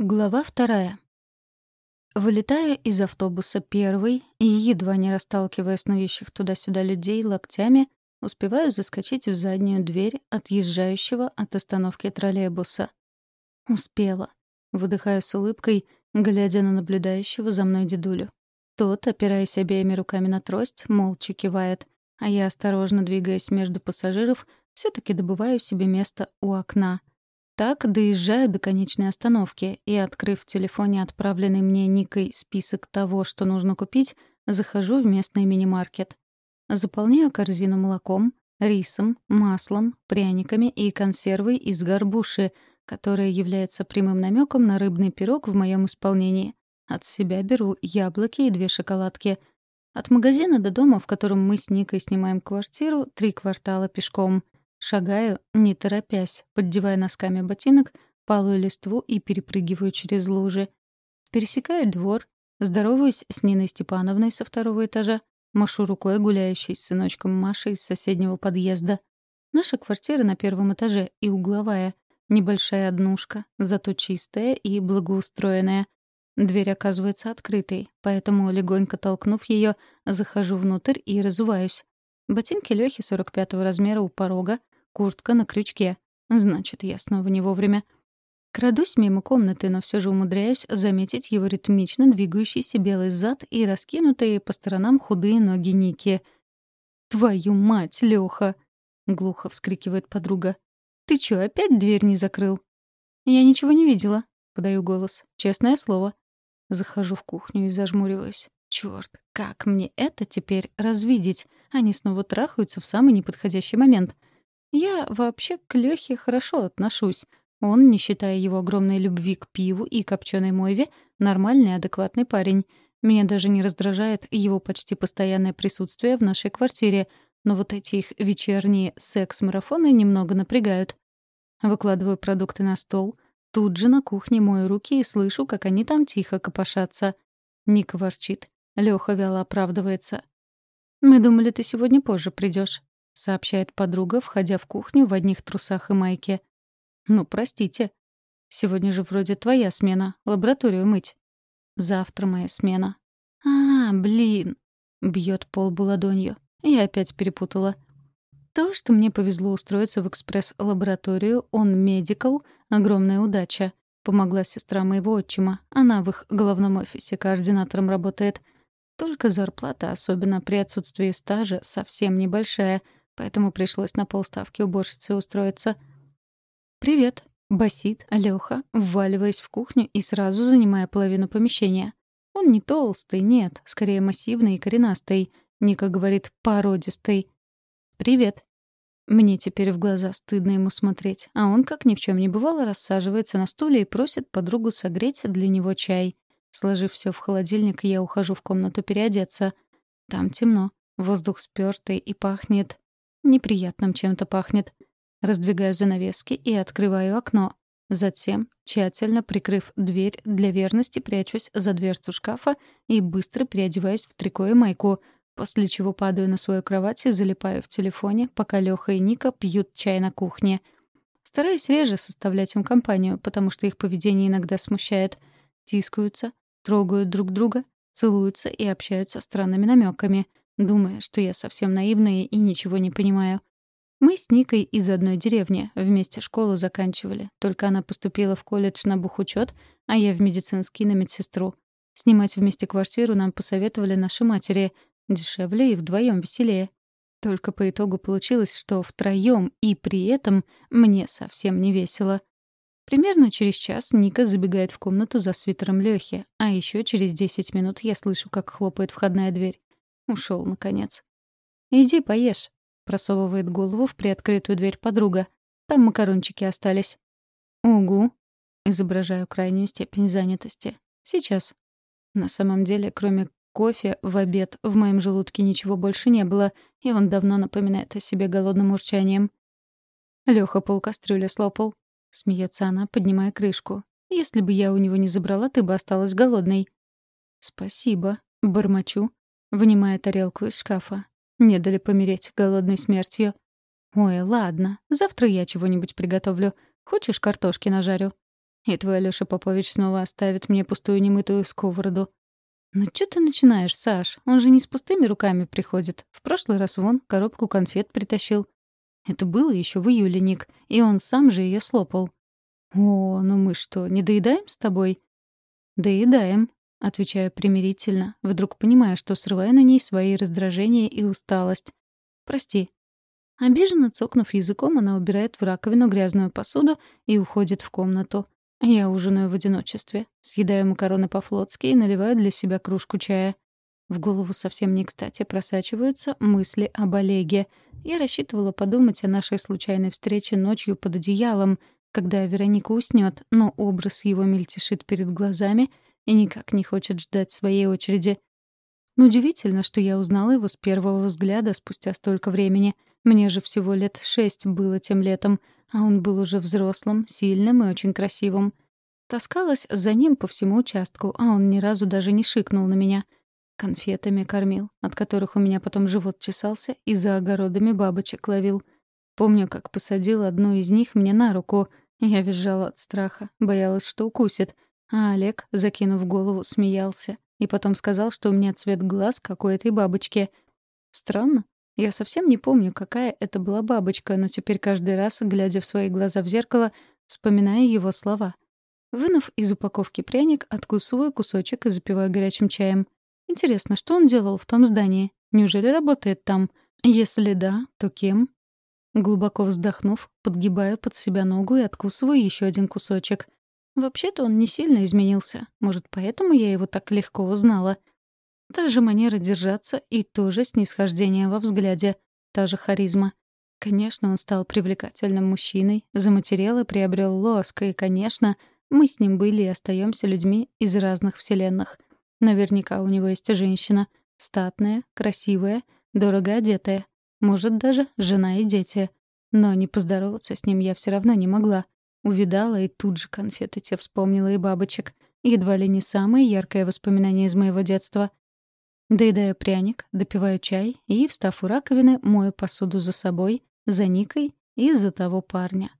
Глава вторая. Вылетая из автобуса первый и, едва не расталкивая снующих туда-сюда людей локтями, успеваю заскочить в заднюю дверь отъезжающего от остановки троллейбуса. Успела. Выдыхаю с улыбкой, глядя на наблюдающего за мной дедулю. Тот, опираясь обеими руками на трость, молча кивает, а я, осторожно двигаясь между пассажиров, все таки добываю себе место у окна — так доезжаю до конечной остановки и, открыв в телефоне отправленный мне Никой список того, что нужно купить, захожу в местный мини-маркет. Заполняю корзину молоком, рисом, маслом, пряниками и консервой из горбуши, которая является прямым намеком на рыбный пирог в моем исполнении. От себя беру яблоки и две шоколадки. От магазина до дома, в котором мы с Никой снимаем квартиру, три квартала пешком — Шагаю, не торопясь, поддевая носками ботинок, палую листву и перепрыгиваю через лужи. Пересекаю двор, здороваюсь с Ниной Степановной со второго этажа, машу рукой гуляющей с сыночком Машей из соседнего подъезда. Наша квартира на первом этаже и угловая, небольшая однушка, зато чистая и благоустроенная. Дверь оказывается открытой, поэтому, легонько толкнув ее, захожу внутрь и разуваюсь. Ботинки Лёхи 45-го размера у порога, куртка на крючке. Значит, я снова не вовремя. Крадусь мимо комнаты, но все же умудряюсь заметить его ритмично двигающийся белый зад и раскинутые по сторонам худые ноги Ники. «Твою мать, Лёха!» — глухо вскрикивает подруга. «Ты чё, опять дверь не закрыл?» «Я ничего не видела», — подаю голос. «Честное слово». Захожу в кухню и зажмуриваюсь. Чёрт, как мне это теперь развидеть? Они снова трахаются в самый неподходящий момент — я вообще к Лёхе хорошо отношусь. Он, не считая его огромной любви к пиву и копченой мойве, нормальный, адекватный парень. Меня даже не раздражает его почти постоянное присутствие в нашей квартире, но вот эти их вечерние секс-марафоны немного напрягают. Выкладываю продукты на стол, тут же на кухне мою руки и слышу, как они там тихо копошатся. Ника ворчит. Лёха вяло оправдывается. «Мы думали, ты сегодня позже придешь сообщает подруга, входя в кухню в одних трусах и майке. «Ну, простите. Сегодня же вроде твоя смена. Лабораторию мыть». «Завтра моя смена». «А, блин!» — бьет полбу ладонью. Я опять перепутала. То, что мне повезло устроиться в экспресс-лабораторию «Он Медикал» — огромная удача. Помогла сестра моего отчима. Она в их головном офисе координатором работает. Только зарплата, особенно при отсутствии стажа, совсем небольшая — поэтому пришлось на полставки уборщицы устроиться. «Привет», — басит Алёха, вваливаясь в кухню и сразу занимая половину помещения. Он не толстый, нет, скорее массивный и коренастый. Ника говорит «породистый». «Привет». Мне теперь в глаза стыдно ему смотреть, а он, как ни в чем не бывало, рассаживается на стуле и просит подругу согреть для него чай. Сложив все в холодильник, я ухожу в комнату переодеться. Там темно, воздух спёртый и пахнет неприятным чем-то пахнет. Раздвигаю занавески и открываю окно. Затем, тщательно прикрыв дверь для верности, прячусь за дверцу шкафа и быстро переодеваюсь в трико и майку, после чего падаю на свою кровать и залипаю в телефоне, пока Лёха и Ника пьют чай на кухне. Стараюсь реже составлять им компанию, потому что их поведение иногда смущает. Тискаются, трогают друг друга, целуются и общаются странными намеками думая, что я совсем наивная и ничего не понимаю. Мы с Никой из одной деревни, вместе школу заканчивали, только она поступила в колледж на бухучет, а я в медицинский на медсестру. Снимать вместе квартиру нам посоветовали наши матери, дешевле и вдвоем веселее. Только по итогу получилось, что втроем и при этом мне совсем не весело. Примерно через час Ника забегает в комнату за свитером Лёхи, а еще через 10 минут я слышу, как хлопает входная дверь. Ушел, наконец. «Иди поешь», — просовывает голову в приоткрытую дверь подруга. «Там макарончики остались». «Угу», — изображаю крайнюю степень занятости. «Сейчас». На самом деле, кроме кофе в обед в моем желудке ничего больше не было, и он давно напоминает о себе голодным урчанием. Лёха полкастрюли слопал. Смеется она, поднимая крышку. «Если бы я у него не забрала, ты бы осталась голодной». «Спасибо», — бормочу, вынимая тарелку из шкафа. Не дали помереть голодной смертью. «Ой, ладно, завтра я чего-нибудь приготовлю. Хочешь, картошки нажарю?» И твой Алёша Попович снова оставит мне пустую немытую сковороду. «Ну что ты начинаешь, Саш? Он же не с пустыми руками приходит. В прошлый раз вон коробку конфет притащил. Это было еще в июле, Ник, и он сам же ее слопал. «О, ну мы что, не доедаем с тобой?» «Доедаем», — отвечаю примирительно, вдруг понимая, что срываю на ней свои раздражения и усталость. «Прости». Обиженно цокнув языком, она убирает в раковину грязную посуду и уходит в комнату. Я ужинаю в одиночестве, съедаю макароны по-флотски и наливаю для себя кружку чая. В голову совсем не кстати просачиваются мысли об Олеге. Я рассчитывала подумать о нашей случайной встрече ночью под одеялом, когда Вероника уснет, но образ его мельтешит перед глазами и никак не хочет ждать своей очереди. Удивительно, что я узнала его с первого взгляда спустя столько времени. Мне же всего лет шесть было тем летом — а он был уже взрослым, сильным и очень красивым. Таскалась за ним по всему участку, а он ни разу даже не шикнул на меня. Конфетами кормил, от которых у меня потом живот чесался, и за огородами бабочек ловил. Помню, как посадил одну из них мне на руку. Я визжала от страха, боялась, что укусит. А Олег, закинув голову, смеялся. И потом сказал, что у меня цвет глаз, как у этой бабочки. Странно, я совсем не помню, какая это была бабочка, но теперь каждый раз, глядя в свои глаза в зеркало, вспоминаю его слова. Вынув из упаковки пряник, откусываю кусочек и запиваю горячим чаем. Интересно, что он делал в том здании? Неужели работает там? Если да, то кем? Глубоко вздохнув, подгибаю под себя ногу и откусываю еще один кусочек. Вообще-то он не сильно изменился. Может, поэтому я его так легко узнала. Та же манера держаться и тоже снисхождение во взгляде, та же харизма. Конечно, он стал привлекательным мужчиной, заматерел и приобрел лоск, и, конечно, мы с ним были и остаемся людьми из разных вселенных. Наверняка у него есть женщина, статная, красивая, дорого одетая, может, даже жена и дети. Но не поздороваться с ним я все равно не могла. Увидала и тут же конфеты те вспомнила и бабочек. Едва ли не самое яркое воспоминание из моего детства. Доедаю пряник, допиваю чай и, встав у раковины, мою посуду за собой, за Никой и за того парня.